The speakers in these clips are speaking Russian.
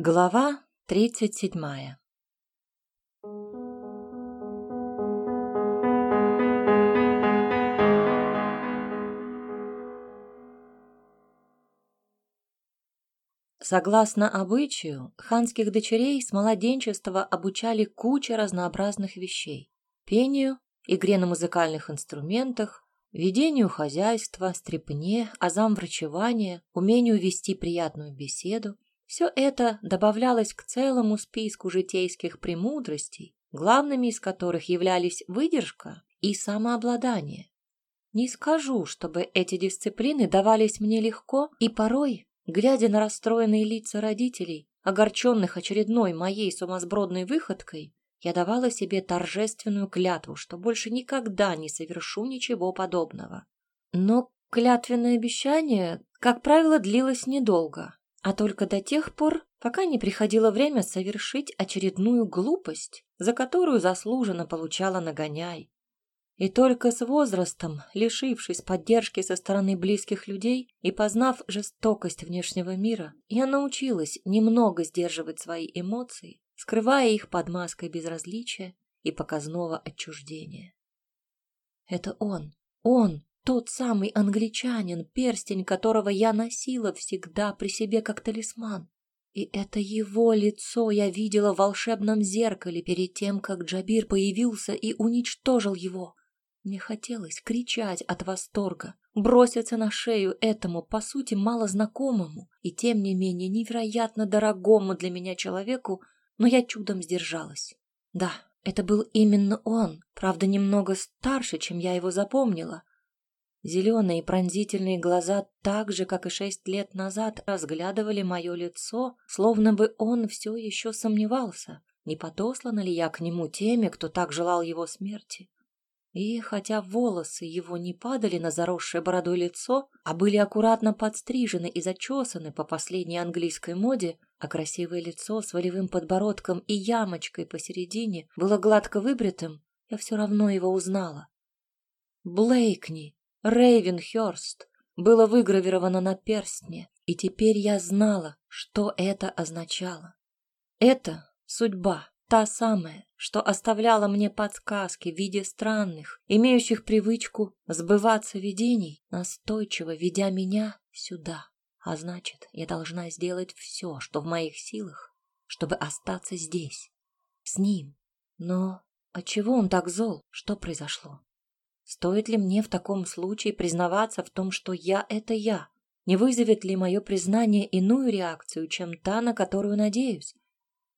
Глава тридцать седьмая Согласно обычаю, ханских дочерей с младенчества обучали куче разнообразных вещей. Пению, игре на музыкальных инструментах, ведению хозяйства, стрепне, азам врачевания, умению вести приятную беседу. Все это добавлялось к целому списку житейских премудростей, главными из которых являлись выдержка и самообладание. Не скажу, чтобы эти дисциплины давались мне легко, и порой, глядя на расстроенные лица родителей, огорченных очередной моей сумасбродной выходкой, я давала себе торжественную клятву, что больше никогда не совершу ничего подобного. Но клятвенное обещание, как правило, длилось недолго, а только до тех пор, пока не приходило время совершить очередную глупость, за которую заслуженно получала нагоняй. И только с возрастом, лишившись поддержки со стороны близких людей и познав жестокость внешнего мира, я научилась немного сдерживать свои эмоции скрывая их под маской безразличия и показного отчуждения. Это он, он, тот самый англичанин, перстень которого я носила всегда при себе как талисман. И это его лицо я видела в волшебном зеркале перед тем, как Джабир появился и уничтожил его. Мне хотелось кричать от восторга, броситься на шею этому, по сути, малознакомому и, тем не менее, невероятно дорогому для меня человеку, но я чудом сдержалась. Да, это был именно он, правда, немного старше, чем я его запомнила. Зеленые пронзительные глаза, так же, как и шесть лет назад, разглядывали мое лицо, словно бы он все еще сомневался, не подослана ли я к нему теми, кто так желал его смерти. И хотя волосы его не падали на заросшее бородой лицо, а были аккуратно подстрижены и зачесаны по последней английской моде, а красивое лицо с волевым подбородком и ямочкой посередине было гладко выбритым, я все равно его узнала. Блейкни, Рейвенхёрст, было выгравировано на перстне, и теперь я знала, что это означало. Это судьба, та самая, что оставляла мне подсказки в виде странных, имеющих привычку сбываться видений, настойчиво ведя меня сюда. А значит, я должна сделать все, что в моих силах, чтобы остаться здесь, с ним. Но отчего он так зол? Что произошло? Стоит ли мне в таком случае признаваться в том, что я — это я? Не вызовет ли мое признание иную реакцию, чем та, на которую надеюсь?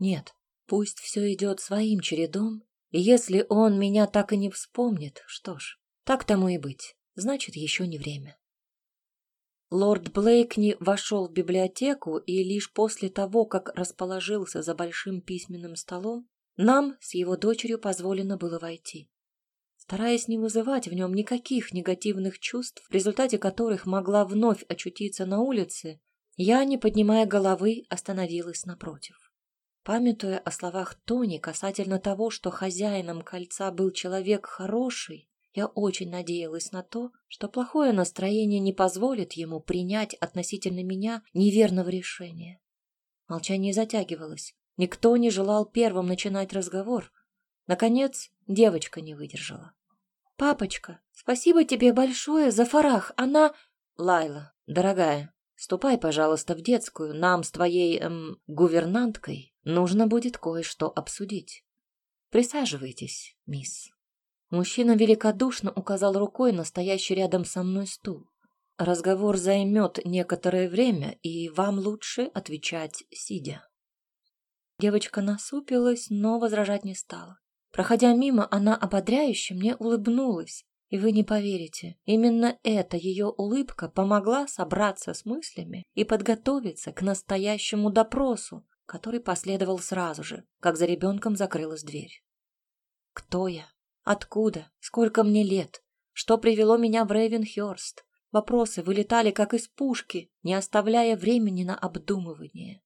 Нет, Пусть все идет своим чередом, и если он меня так и не вспомнит, что ж, так тому и быть, значит, еще не время. Лорд Блейкни вошел в библиотеку, и лишь после того, как расположился за большим письменным столом, нам с его дочерью позволено было войти. Стараясь не вызывать в нем никаких негативных чувств, в результате которых могла вновь очутиться на улице, я, не поднимая головы, остановилась напротив. Памятуя о словах Тони касательно того, что хозяином кольца был человек хороший, я очень надеялась на то, что плохое настроение не позволит ему принять относительно меня неверного решения. Молчание затягивалось. Никто не желал первым начинать разговор. Наконец, девочка не выдержала. «Папочка, спасибо тебе большое за Фарах. Она...» «Лайла, дорогая, ступай, пожалуйста, в детскую. Нам с твоей, эм, гувернанткой Нужно будет кое-что обсудить. Присаживайтесь, мисс. Мужчина великодушно указал рукой на стоящий рядом со мной стул. Разговор займет некоторое время, и вам лучше отвечать сидя. Девочка насупилась, но возражать не стала. Проходя мимо, она ободряюще мне улыбнулась. И вы не поверите, именно эта ее улыбка помогла собраться с мыслями и подготовиться к настоящему допросу, который последовал сразу же, как за ребенком закрылась дверь. Кто я? Откуда? Сколько мне лет? Что привело меня в Рейвенхёрст? Вопросы вылетали как из пушки, не оставляя времени на обдумывание.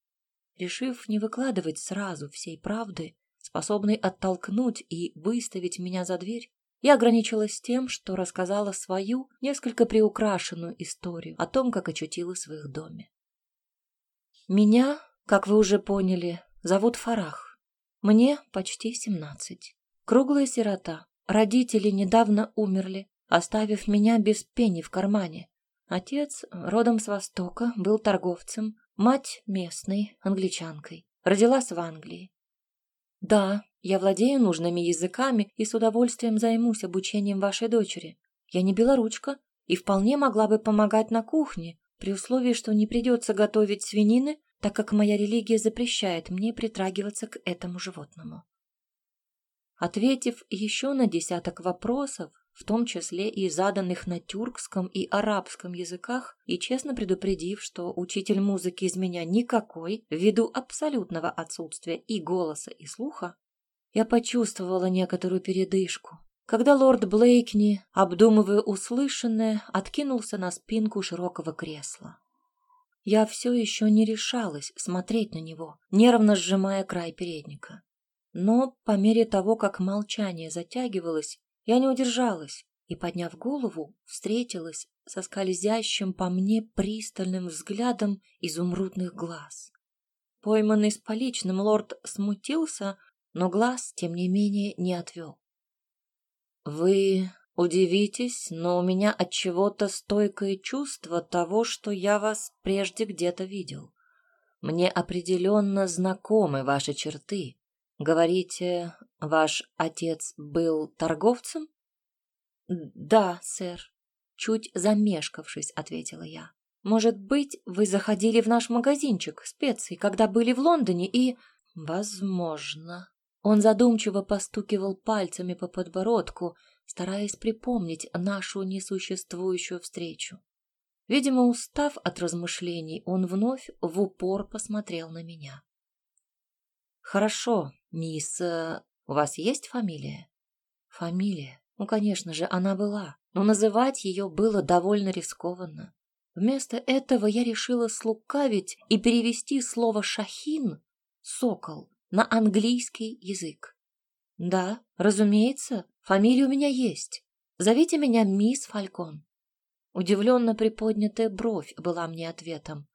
Решив не выкладывать сразу всей правды, способной оттолкнуть и выставить меня за дверь, я ограничилась тем, что рассказала свою, несколько приукрашенную историю о том, как очутилась в их доме. Меня как вы уже поняли, зовут Фарах. Мне почти семнадцать. Круглая сирота. Родители недавно умерли, оставив меня без пени в кармане. Отец, родом с Востока, был торговцем, мать местной, англичанкой. Родилась в Англии. Да, я владею нужными языками и с удовольствием займусь обучением вашей дочери. Я не белоручка и вполне могла бы помогать на кухне, при условии, что не придется готовить свинины, так как моя религия запрещает мне притрагиваться к этому животному. Ответив еще на десяток вопросов, в том числе и заданных на тюркском и арабском языках, и честно предупредив, что учитель музыки из меня никакой, ввиду абсолютного отсутствия и голоса, и слуха, я почувствовала некоторую передышку, когда лорд Блейкни, обдумывая услышанное, откинулся на спинку широкого кресла. Я все еще не решалась смотреть на него, нервно сжимая край передника. Но по мере того, как молчание затягивалось, я не удержалась и, подняв голову, встретилась со скользящим по мне пристальным взглядом изумрудных глаз. Пойманный с поличным лорд смутился, но глаз, тем не менее, не отвел. «Вы удивитесь, но у меня от чего-то стойкое чувство того, что я вас прежде где-то видел. Мне определенно знакомы ваши черты. Говорите, ваш отец был торговцем?» «Да, сэр», — чуть замешкавшись, ответила я. «Может быть, вы заходили в наш магазинчик специй, когда были в Лондоне и...» «Возможно», он задумчиво постукивал пальцами по подбородку, стараясь припомнить нашу несуществующую встречу. Видимо, устав от размышлений, он вновь в упор посмотрел на меня. «Хорошо, мисс... У вас есть фамилия?» «Фамилия? Ну, конечно же, она была, но называть ее было довольно рискованно. Вместо этого я решила слукавить и перевести слово «шахин» — «сокол» на английский язык. Да, разумеется, фамилия у меня есть. Зовите меня мисс Фалькон. Удивленно приподнятая бровь была мне ответом.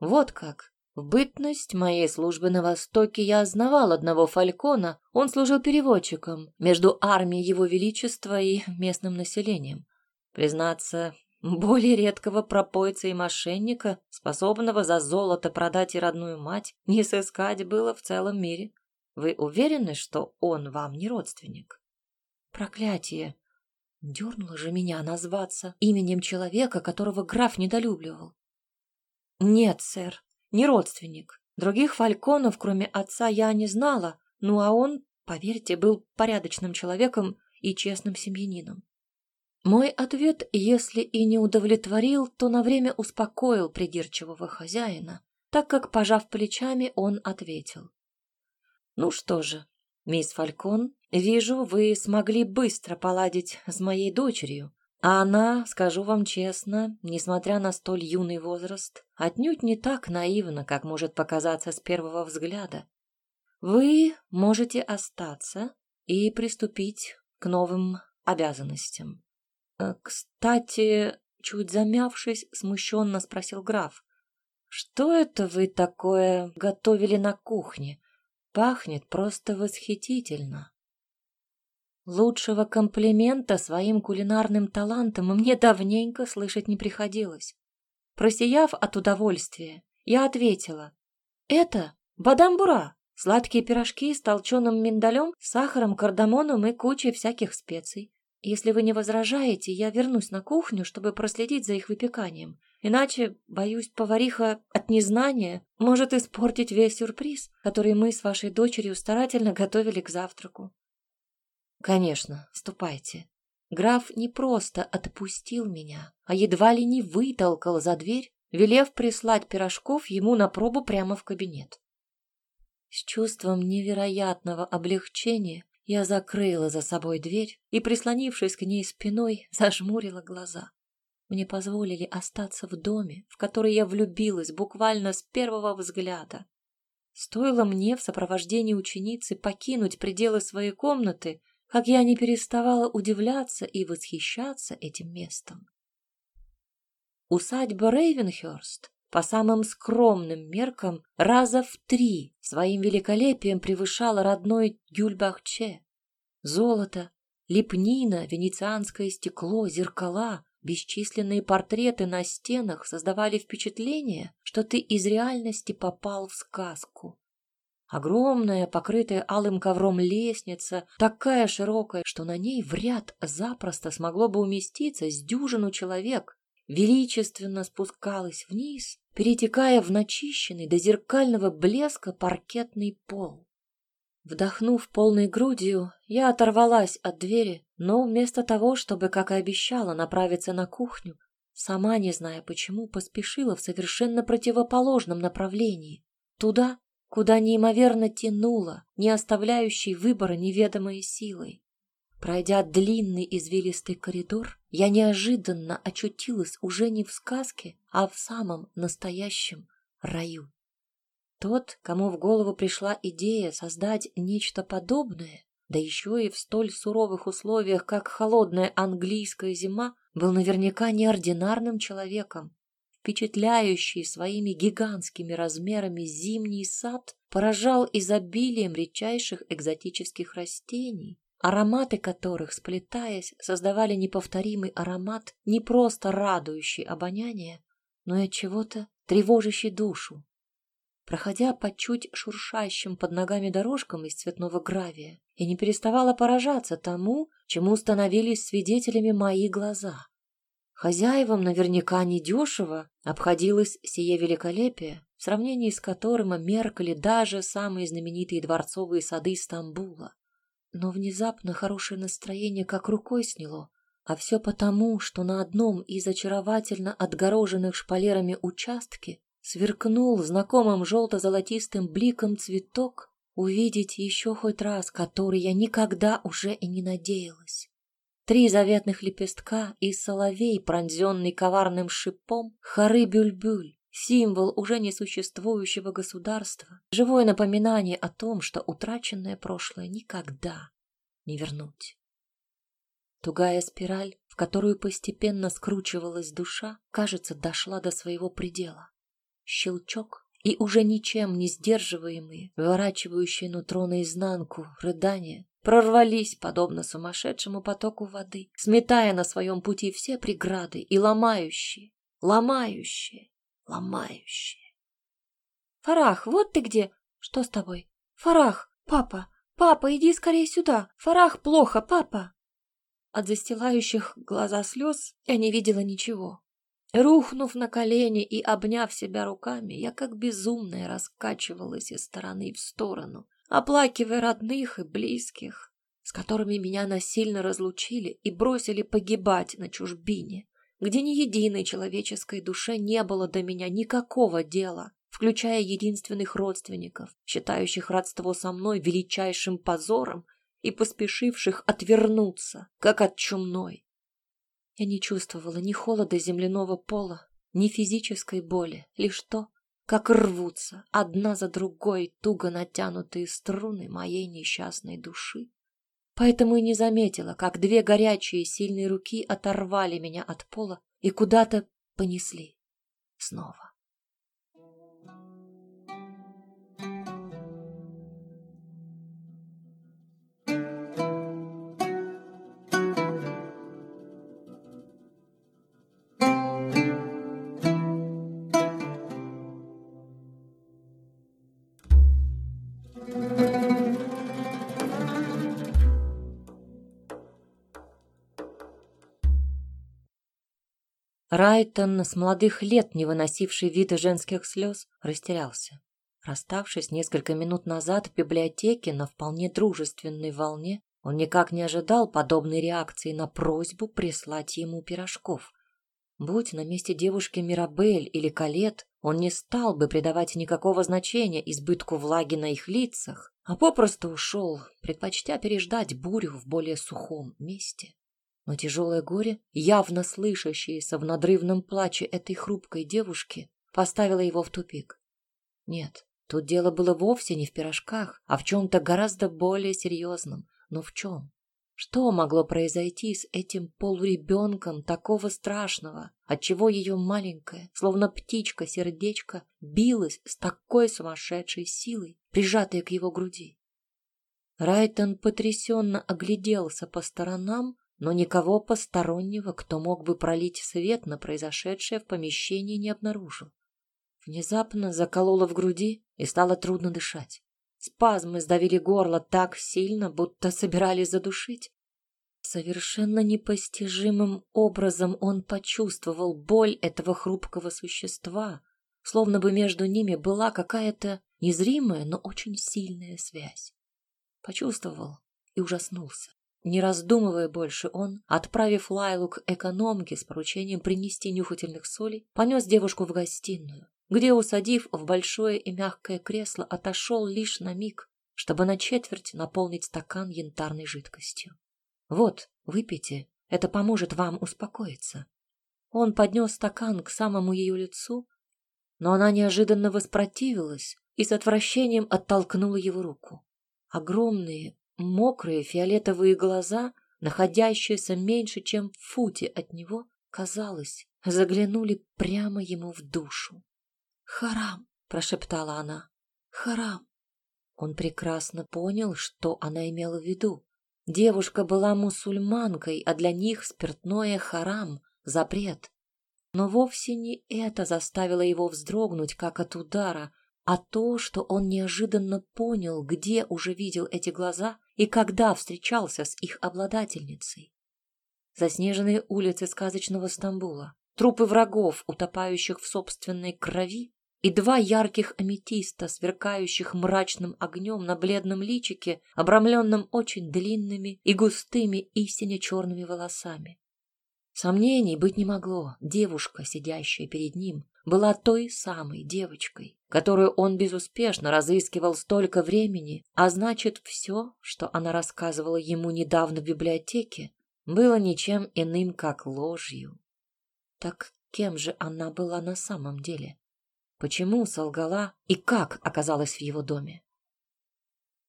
Вот как. В бытность моей службы на Востоке я знавал одного Фалькона. Он служил переводчиком между армией Его Величества и местным населением. Признаться, более редкого пропойца и мошенника, способного за золото продать и родную мать, не сыскать было в целом мире. Вы уверены, что он вам не родственник? Проклятие! Дернуло же меня назваться именем человека, которого граф недолюбливал. Нет, сэр, не родственник. Других фальконов, кроме отца, я не знала, ну а он, поверьте, был порядочным человеком и честным семьянином. Мой ответ, если и не удовлетворил, то на время успокоил придирчивого хозяина, так как, пожав плечами, он ответил. «Ну что же, мисс Фалькон, вижу, вы смогли быстро поладить с моей дочерью, а она, скажу вам честно, несмотря на столь юный возраст, отнюдь не так наивна, как может показаться с первого взгляда. Вы можете остаться и приступить к новым обязанностям. Э, «Кстати, чуть замявшись, смущенно спросил граф, что это вы такое готовили на кухне? Пахнет просто восхитительно». Лучшего комплимента своим кулинарным талантам мне давненько слышать не приходилось. Просияв от удовольствия, я ответила, «Это бадамбура, сладкие пирожки с толченым миндалем, сахаром, кардамоном и кучей всяких специй. Если вы не возражаете, я вернусь на кухню, чтобы проследить за их выпеканием. Иначе, боюсь, повариха от незнания может испортить весь сюрприз, который мы с вашей дочерью старательно готовили к завтраку. Конечно, ступайте. Граф не просто отпустил меня, а едва ли не вытолкал за дверь, велев прислать пирожков ему на пробу прямо в кабинет. С чувством невероятного облегчения я закрыла за собой дверь и, прислонившись к ней спиной, зажмурила глаза. Мне позволили остаться в доме, в который я влюбилась буквально с первого взгляда. Стоило мне в сопровождении ученицы покинуть пределы своей комнаты, как я не переставала удивляться и восхищаться этим местом. Усадьба Рейвенхёрст по самым скромным меркам раза в три своим великолепием превышала родной Гюльбахче. Золото, лепнина, венецианское стекло, зеркала, бесчисленные портреты на стенах создавали впечатление, что ты из реальности попал в сказку. Огромная, покрытая алым ковром лестница, такая широкая, что на ней в ряд запросто смогло бы уместиться с дюжину человек, величественно спускалась вниз, перетекая в начищенный до зеркального блеска паркетный пол. Вдохнув полной грудью, я оторвалась от двери, но вместо того, чтобы, как и обещала, направиться на кухню, сама, не зная почему, поспешила в совершенно противоположном направлении, туда, куда неимоверно тянуло, не оставляющий выбора неведомой силой. Пройдя длинный извилистый коридор, я неожиданно очутилась уже не в сказке, а в самом настоящем раю. Тот, кому в голову пришла идея создать нечто подобное, да еще и в столь суровых условиях, как холодная английская зима, был наверняка неординарным человеком. Впечатляющий своими гигантскими размерами зимний сад поражал изобилием редчайших экзотических растений, ароматы которых, сплетаясь, создавали неповторимый аромат, не просто радующий обоняние, но и от чего-то тревожащий душу. Проходя по чуть шуршащим под ногами дорожкам из цветного гравия, я не переставала поражаться тому, чему становились свидетелями мои глаза. Хозяевам наверняка недешево обходилось сие великолепие, в сравнении с которым меркали даже самые знаменитые дворцовые сады Стамбула. Но внезапно хорошее настроение как рукой сняло, а все потому, что на одном из очаровательно отгороженных шпалерами участке сверкнул знакомым желто-золотистым бликом цветок, увидеть еще хоть раз, который я никогда уже и не надеялась. Три заветных лепестка и соловей, пронзенный коварным шипом, хоры бюльбюль, символ уже несуществующего государства, живое напоминание о том, что утраченное прошлое никогда не вернуть. Тугая спираль, в которую постепенно скручивалась душа, кажется, дошла до своего предела. Щелчок, и уже ничем не сдерживаемые, выворачивающие нутро наизнанку, рыдания, прорвались, подобно сумасшедшему потоку воды, сметая на своем пути все преграды и ломающие, ломающие, ломающие. «Фарах, вот ты где! Что с тобой? Фарах, папа, папа, иди скорее сюда! Фарах, плохо, папа!» От застилающих глаза слез я не видела ничего. Рухнув на колени и обняв себя руками, я как безумная раскачивалась из стороны в сторону, оплакивая родных и близких, с которыми меня насильно разлучили и бросили погибать на чужбине, где ни единой человеческой душе не было до меня никакого дела, включая единственных родственников, считающих родство со мной величайшим позором и поспешивших отвернуться, как от чумной. Я не чувствовала ни холода земляного пола, ни физической боли, лишь то, как рвутся одна за другой туго натянутые струны моей несчастной души. Поэтому и не заметила, как две горячие сильные руки оторвали меня от пола и куда-то понесли снова. Райтон, с молодых лет не выносивший вида женских слез, растерялся. Расставшись несколько минут назад в библиотеке на вполне дружественной волне, он никак не ожидал подобной реакции на просьбу прислать ему пирожков. Будь на месте девушки Мирабель или Калет, он не стал бы придавать никакого значения избытку влаги на их лицах, а попросту ушел, предпочтя переждать бурю в более сухом месте. Но тяжелое горе, явно слышащееся в надрывном плаче этой хрупкой девушки, поставило его в тупик. Нет, тут дело было вовсе не в пирожках, а в чем-то гораздо более серьезном. Но в чем? Что могло произойти с этим полуребенком такого страшного, отчего ее маленькое, словно птичка, сердечко билось с такой сумасшедшей силой, прижатое к его груди? Райтон потрясенно огляделся по сторонам, но никого постороннего, кто мог бы пролить свет на произошедшее в помещении, не обнаружил. Внезапно закололо в груди и стало трудно дышать. Спазмы сдавили горло так сильно, будто собирались задушить. Совершенно непостижимым образом он почувствовал боль этого хрупкого существа, словно бы между ними была какая-то незримая, но очень сильная связь. Почувствовал и ужаснулся. Не раздумывая больше, он, отправив Лайлу к экономке с поручением принести нюхательных солей, понес девушку в гостиную где, усадив в большое и мягкое кресло, отошел лишь на миг, чтобы на четверть наполнить стакан янтарной жидкостью. «Вот, выпейте, это поможет вам успокоиться». Он поднес стакан к самому ее лицу, но она неожиданно воспротивилась и с отвращением оттолкнула его руку. Огромные, мокрые фиолетовые глаза, находящиеся меньше, чем в футе от него, казалось, заглянули прямо ему в душу. «Харам!» — прошептала она. «Харам!» Он прекрасно понял, что она имела в виду. Девушка была мусульманкой, а для них спиртное харам — запрет. Но вовсе не это заставило его вздрогнуть, как от удара, а то, что он неожиданно понял, где уже видел эти глаза и когда встречался с их обладательницей. Заснеженные улицы сказочного Стамбула, трупы врагов, утопающих в собственной крови, и два ярких аметиста, сверкающих мрачным огнем на бледном личике, обрамленном очень длинными и густыми истине черными волосами. Сомнений быть не могло. Девушка, сидящая перед ним, была той самой девочкой, которую он безуспешно разыскивал столько времени, а значит, все, что она рассказывала ему недавно в библиотеке, было ничем иным, как ложью. Так кем же она была на самом деле? почему солгала и как оказалась в его доме.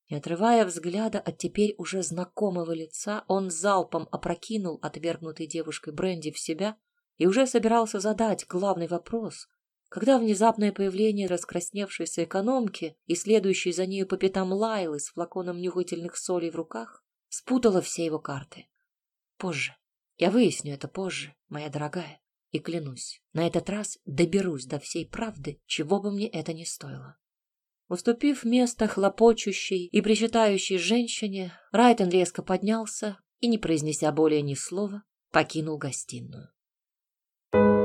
Не отрывая взгляда от теперь уже знакомого лица, он залпом опрокинул отвергнутой девушкой Бренди в себя и уже собирался задать главный вопрос, когда внезапное появление раскрасневшейся экономки и следующей за нею по пятам Лайлы с флаконом нюхательных солей в руках спутало все его карты. Позже. Я выясню это позже, моя дорогая. И клянусь, на этот раз доберусь до всей правды, чего бы мне это ни стоило. Уступив место хлопочущей и причитающей женщине, Райтон резко поднялся и, не произнеся более ни слова, покинул гостиную. thank you